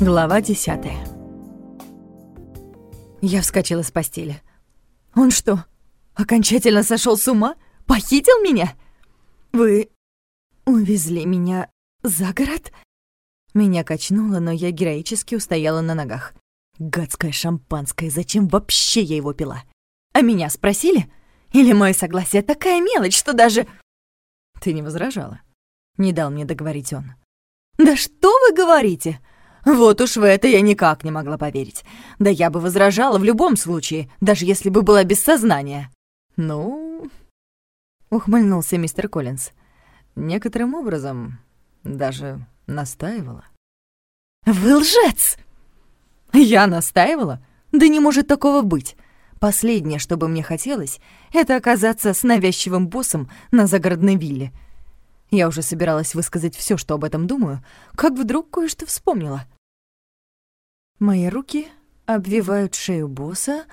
Глава десятая. Я вскочила с постели. «Он что, окончательно сошел с ума? Похитил меня? Вы увезли меня за город?» Меня качнуло, но я героически устояла на ногах. Гадское шампанское, зачем вообще я его пила? А меня спросили? Или мое согласие такая мелочь, что даже... Ты не возражала? Не дал мне договорить он. Да что вы говорите? Вот уж в это я никак не могла поверить. Да я бы возражала в любом случае, даже если бы была без сознания. Ну... Ухмыльнулся мистер Коллинз. Некоторым образом даже настаивала. «Вы лжец!» «Я настаивала? Да не может такого быть. Последнее, что бы мне хотелось, это оказаться с навязчивым боссом на загородной вилле. Я уже собиралась высказать все, что об этом думаю, как вдруг кое-что вспомнила. Мои руки обвивают шею босса,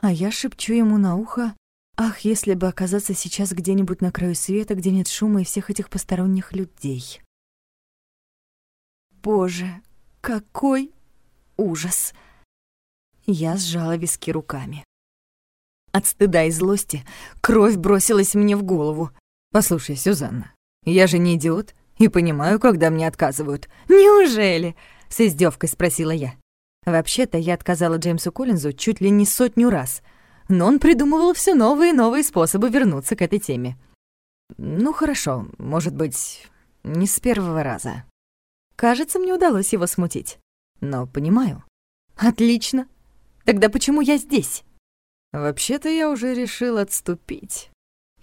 а я шепчу ему на ухо «Ах, если бы оказаться сейчас где-нибудь на краю света, где нет шума и всех этих посторонних людей». Боже, какой ужас! Я сжала виски руками. От стыда и злости кровь бросилась мне в голову. «Послушай, Сюзанна, я же не идиот и понимаю, когда мне отказывают». «Неужели?» — с издевкой спросила я. Вообще-то я отказала Джеймсу Коллинзу чуть ли не сотню раз, но он придумывал все новые и новые способы вернуться к этой теме. Ну хорошо, может быть, не с первого раза. Кажется, мне удалось его смутить. Но понимаю. Отлично. Тогда почему я здесь? Вообще-то я уже решил отступить.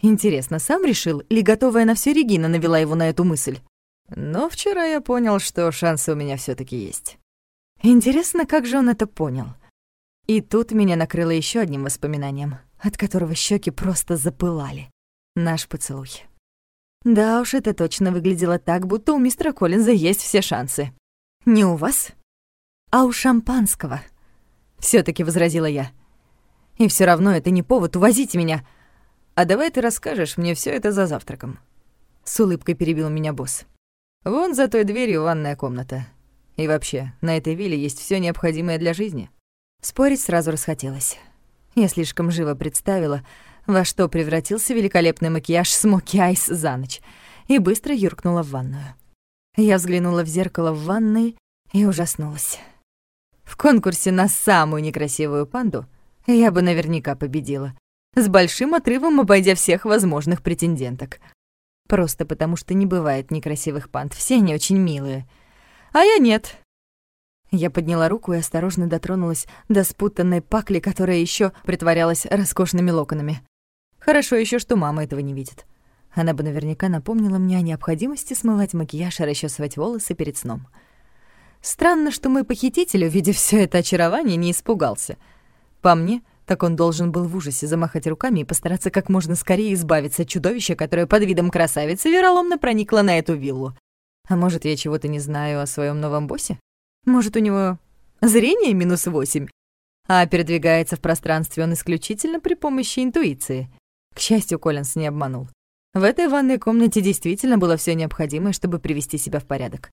Интересно, сам решил, или готовая на все Регина навела его на эту мысль? Но вчера я понял, что шансы у меня все таки есть. Интересно, как же он это понял? И тут меня накрыло еще одним воспоминанием, от которого щеки просто запылали. Наш поцелуй. Да уж, это точно выглядело так, будто у мистера Коллинза есть все шансы. Не у вас, а у шампанского. все таки возразила я. И все равно это не повод увозить меня. А давай ты расскажешь мне все это за завтраком. С улыбкой перебил меня босс. Вон за той дверью ванная комната. И вообще, на этой вилле есть все необходимое для жизни. Спорить сразу расхотелось. Я слишком живо представила, во что превратился великолепный макияж Смоки Айс за ночь, и быстро юркнула в ванную. Я взглянула в зеркало в ванной и ужаснулась. В конкурсе на самую некрасивую панду я бы наверняка победила, с большим отрывом обойдя всех возможных претенденток. Просто потому, что не бывает некрасивых панд, все они очень милые. А я нет. Я подняла руку и осторожно дотронулась до спутанной пакли, которая еще притворялась роскошными локонами. Хорошо еще, что мама этого не видит. Она бы наверняка напомнила мне о необходимости смывать макияж и расчесывать волосы перед сном. Странно, что мой похититель, увидев все это очарование, не испугался. По мне, так он должен был в ужасе замахать руками и постараться как можно скорее избавиться от чудовища, которое под видом красавицы вероломно проникло на эту виллу. А может, я чего-то не знаю о своем новом боссе? Может, у него зрение минус восемь? А передвигается в пространстве он исключительно при помощи интуиции — к счастью, Коллинс не обманул. В этой ванной комнате действительно было все необходимое, чтобы привести себя в порядок.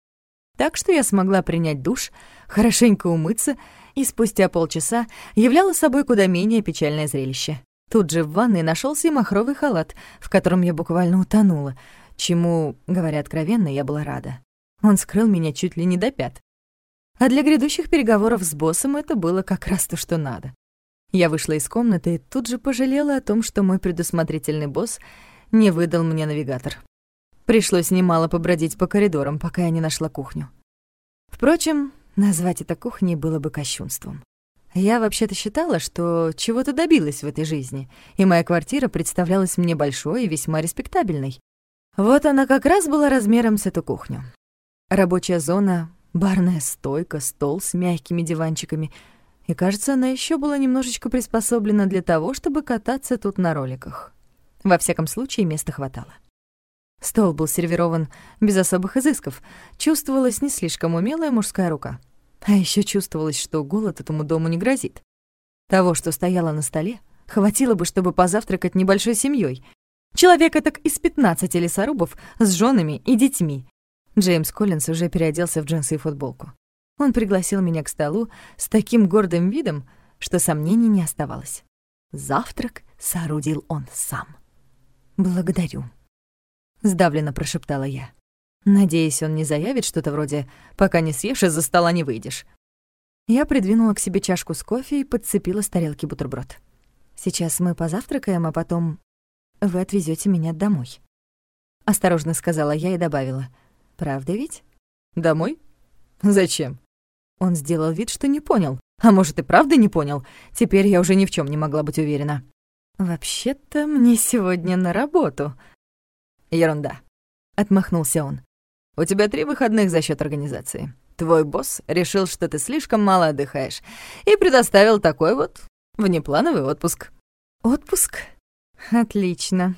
Так что я смогла принять душ, хорошенько умыться, и спустя полчаса являла собой куда менее печальное зрелище. Тут же в ванной нашелся и махровый халат, в котором я буквально утонула, чему, говоря откровенно, я была рада. Он скрыл меня чуть ли не до пят. А для грядущих переговоров с боссом это было как раз то, что надо. Я вышла из комнаты и тут же пожалела о том, что мой предусмотрительный босс не выдал мне навигатор. Пришлось немало побродить по коридорам, пока я не нашла кухню. Впрочем, назвать это кухней было бы кощунством. Я вообще-то считала, что чего-то добилась в этой жизни, и моя квартира представлялась мне большой и весьма респектабельной. Вот она как раз была размером с эту кухню. Рабочая зона, барная стойка, стол с мягкими диванчиками — и, кажется, она еще была немножечко приспособлена для того, чтобы кататься тут на роликах. Во всяком случае, места хватало. Стол был сервирован без особых изысков. Чувствовалась не слишком умелая мужская рука. А еще чувствовалось, что голод этому дому не грозит. Того, что стояло на столе, хватило бы, чтобы позавтракать небольшой семьей. Человека так из 15 лесорубов с женами и детьми. Джеймс Коллинс уже переоделся в джинсы и футболку. Он пригласил меня к столу с таким гордым видом, что сомнений не оставалось. Завтрак соорудил он сам. «Благодарю», — сдавленно прошептала я. Надеюсь, он не заявит что-то вроде «пока не съешь, из-за стола не выйдешь». Я придвинула к себе чашку с кофе и подцепила с тарелки бутерброд. «Сейчас мы позавтракаем, а потом вы отвезете меня домой». Осторожно сказала я и добавила. «Правда ведь?» «Домой? Зачем?» Он сделал вид, что не понял. А может, и правда не понял? Теперь я уже ни в чем не могла быть уверена. «Вообще-то мне сегодня на работу». «Ерунда», — отмахнулся он. «У тебя три выходных за счет организации. Твой босс решил, что ты слишком мало отдыхаешь, и предоставил такой вот внеплановый отпуск». «Отпуск? Отлично».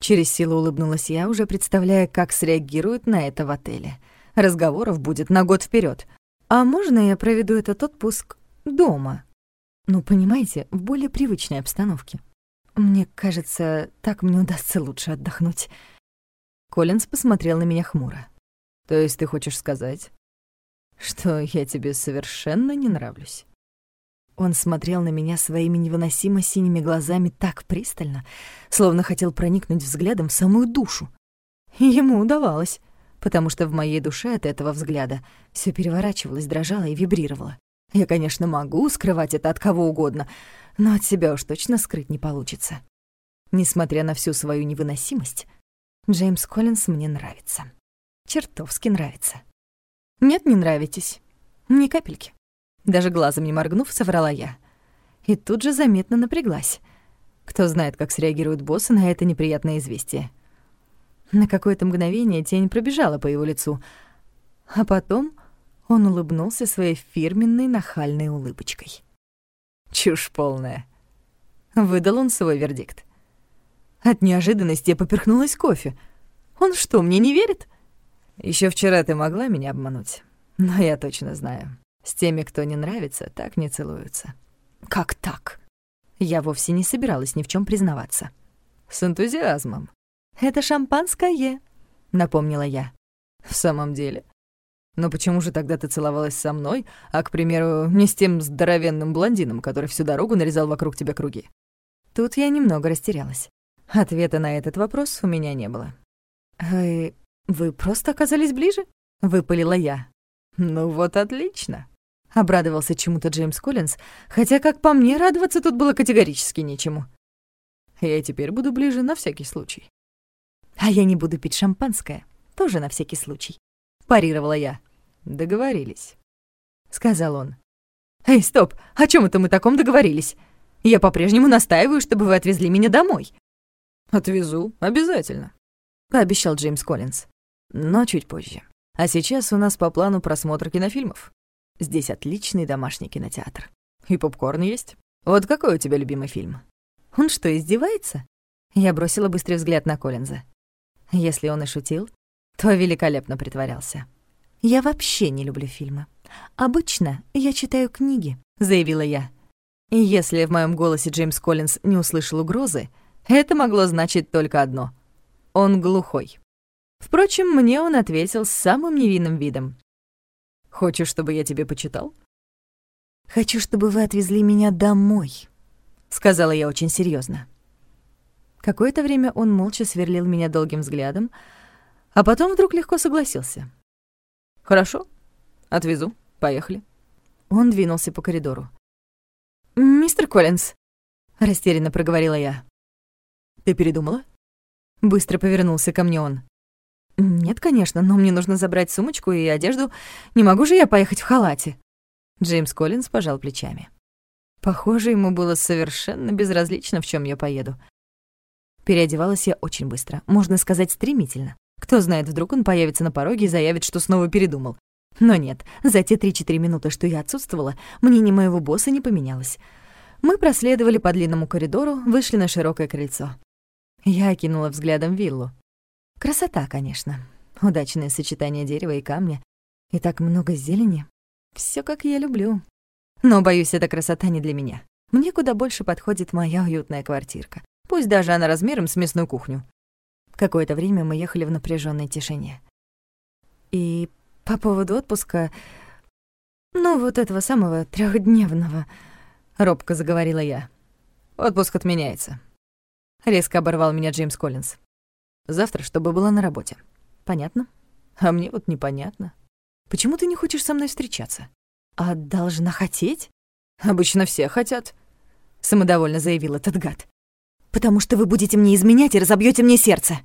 Через силу улыбнулась я, уже представляя, как среагируют на это в отеле. Разговоров будет на год вперед. А можно я проведу этот отпуск дома? Ну, понимаете, в более привычной обстановке. Мне кажется, так мне удастся лучше отдохнуть. Коллинз посмотрел на меня хмуро. То есть ты хочешь сказать, что я тебе совершенно не нравлюсь? Он смотрел на меня своими невыносимо синими глазами так пристально, словно хотел проникнуть взглядом в самую душу. Ему удавалось потому что в моей душе от этого взгляда все переворачивалось, дрожало и вибрировало. Я, конечно, могу скрывать это от кого угодно, но от себя уж точно скрыть не получится. Несмотря на всю свою невыносимость, Джеймс Коллинс мне нравится. Чертовски нравится. Нет, не нравитесь. Ни капельки. Даже глазом не моргнув, соврала я. И тут же заметно напряглась. Кто знает, как среагируют боссы на это неприятное известие. На какое-то мгновение тень пробежала по его лицу, а потом он улыбнулся своей фирменной нахальной улыбочкой. «Чушь полная», — выдал он свой вердикт. От неожиданности я поперхнулась кофе. Он что, мне не верит? Еще вчера ты могла меня обмануть, но я точно знаю. С теми, кто не нравится, так не целуются». «Как так?» Я вовсе не собиралась ни в чем признаваться. «С энтузиазмом», «Это шампанское», — напомнила я. «В самом деле? Но почему же тогда ты целовалась со мной, а, к примеру, не с тем здоровенным блондином, который всю дорогу нарезал вокруг тебя круги?» Тут я немного растерялась. Ответа на этот вопрос у меня не было. «Вы... вы просто оказались ближе?» — выпалила я. «Ну вот отлично», — обрадовался чему-то Джеймс Коллинз, хотя, как по мне, радоваться тут было категорически нечему. «Я теперь буду ближе на всякий случай». А я не буду пить шампанское, тоже на всякий случай. Парировала я. Договорились, сказал он. Эй, стоп, о чем это мы таком договорились? Я по-прежнему настаиваю, чтобы вы отвезли меня домой. Отвезу, обязательно, пообещал Джеймс Коллинз. Но чуть позже. А сейчас у нас по плану просмотр кинофильмов. Здесь отличный домашний кинотеатр. И попкорн есть. Вот какой у тебя любимый фильм? Он что, издевается? Я бросила быстрый взгляд на Коллинза. Если он и шутил, то великолепно притворялся. «Я вообще не люблю фильмы. Обычно я читаю книги», — заявила я. И если в моем голосе Джеймс Коллинз не услышал угрозы, это могло значить только одно — он глухой. Впрочем, мне он ответил с самым невинным видом. «Хочешь, чтобы я тебе почитал?» «Хочу, чтобы вы отвезли меня домой», — сказала я очень серьезно. Какое-то время он молча сверлил меня долгим взглядом, а потом вдруг легко согласился. «Хорошо, отвезу. Поехали». Он двинулся по коридору. «Мистер Коллинз», — растерянно проговорила я. «Ты передумала?» Быстро повернулся ко мне он. «Нет, конечно, но мне нужно забрать сумочку и одежду. Не могу же я поехать в халате?» Джеймс Коллинз пожал плечами. Похоже, ему было совершенно безразлично, в чем я поеду. Переодевалась я очень быстро, можно сказать, стремительно. Кто знает, вдруг он появится на пороге и заявит, что снова передумал. Но нет, за те 3-4 минуты, что я отсутствовала, мнение моего босса не поменялось. Мы проследовали по длинному коридору, вышли на широкое крыльцо. Я окинула взглядом виллу. Красота, конечно. Удачное сочетание дерева и камня. И так много зелени. Все как я люблю. Но, боюсь, эта красота не для меня. Мне куда больше подходит моя уютная квартирка. Пусть даже она размером с мясную кухню. Какое-то время мы ехали в напряженной тишине. И по поводу отпуска... Ну, вот этого самого трехдневного, робко заговорила я. Отпуск отменяется. Резко оборвал меня Джеймс Коллинз. Завтра, чтобы была на работе. Понятно? А мне вот непонятно. Почему ты не хочешь со мной встречаться? А должна хотеть? Обычно все хотят, самодовольно заявил этот гад. Потому что вы будете мне изменять и разобьете мне сердце.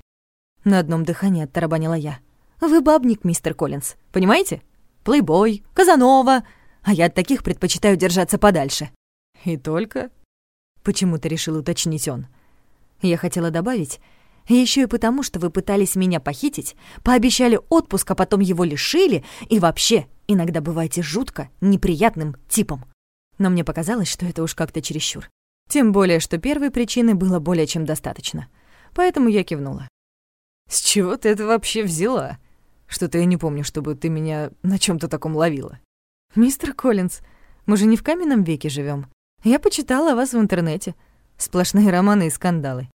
На одном дыхании оттарабанила я. Вы бабник, мистер Коллинз, понимаете? Плейбой, Казанова, а я от таких предпочитаю держаться подальше. И только? Почему-то решил уточнить он. Я хотела добавить, еще и потому, что вы пытались меня похитить, пообещали отпуск, а потом его лишили, и вообще иногда бываете жутко неприятным типом. Но мне показалось, что это уж как-то чересчур. Тем более, что первой причины было более чем достаточно. Поэтому я кивнула. «С чего ты это вообще взяла? Что-то я не помню, чтобы ты меня на чем то таком ловила». «Мистер Коллинз, мы же не в каменном веке живем. Я почитала о вас в интернете. Сплошные романы и скандалы.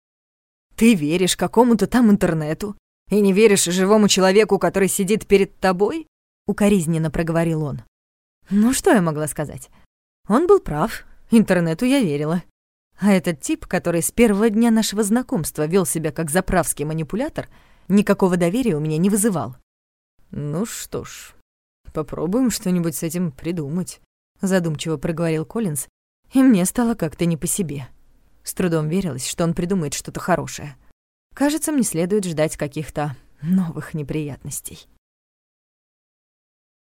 Ты веришь какому-то там интернету и не веришь живому человеку, который сидит перед тобой? Укоризненно проговорил он. Ну что я могла сказать? Он был прав, интернету я верила. А этот тип, который с первого дня нашего знакомства вел себя как заправский манипулятор, никакого доверия у меня не вызывал. Ну что ж, попробуем что-нибудь с этим придумать, задумчиво проговорил Коллинз, и мне стало как-то не по себе. С трудом верилось, что он придумает что-то хорошее. Кажется, мне следует ждать каких-то новых неприятностей.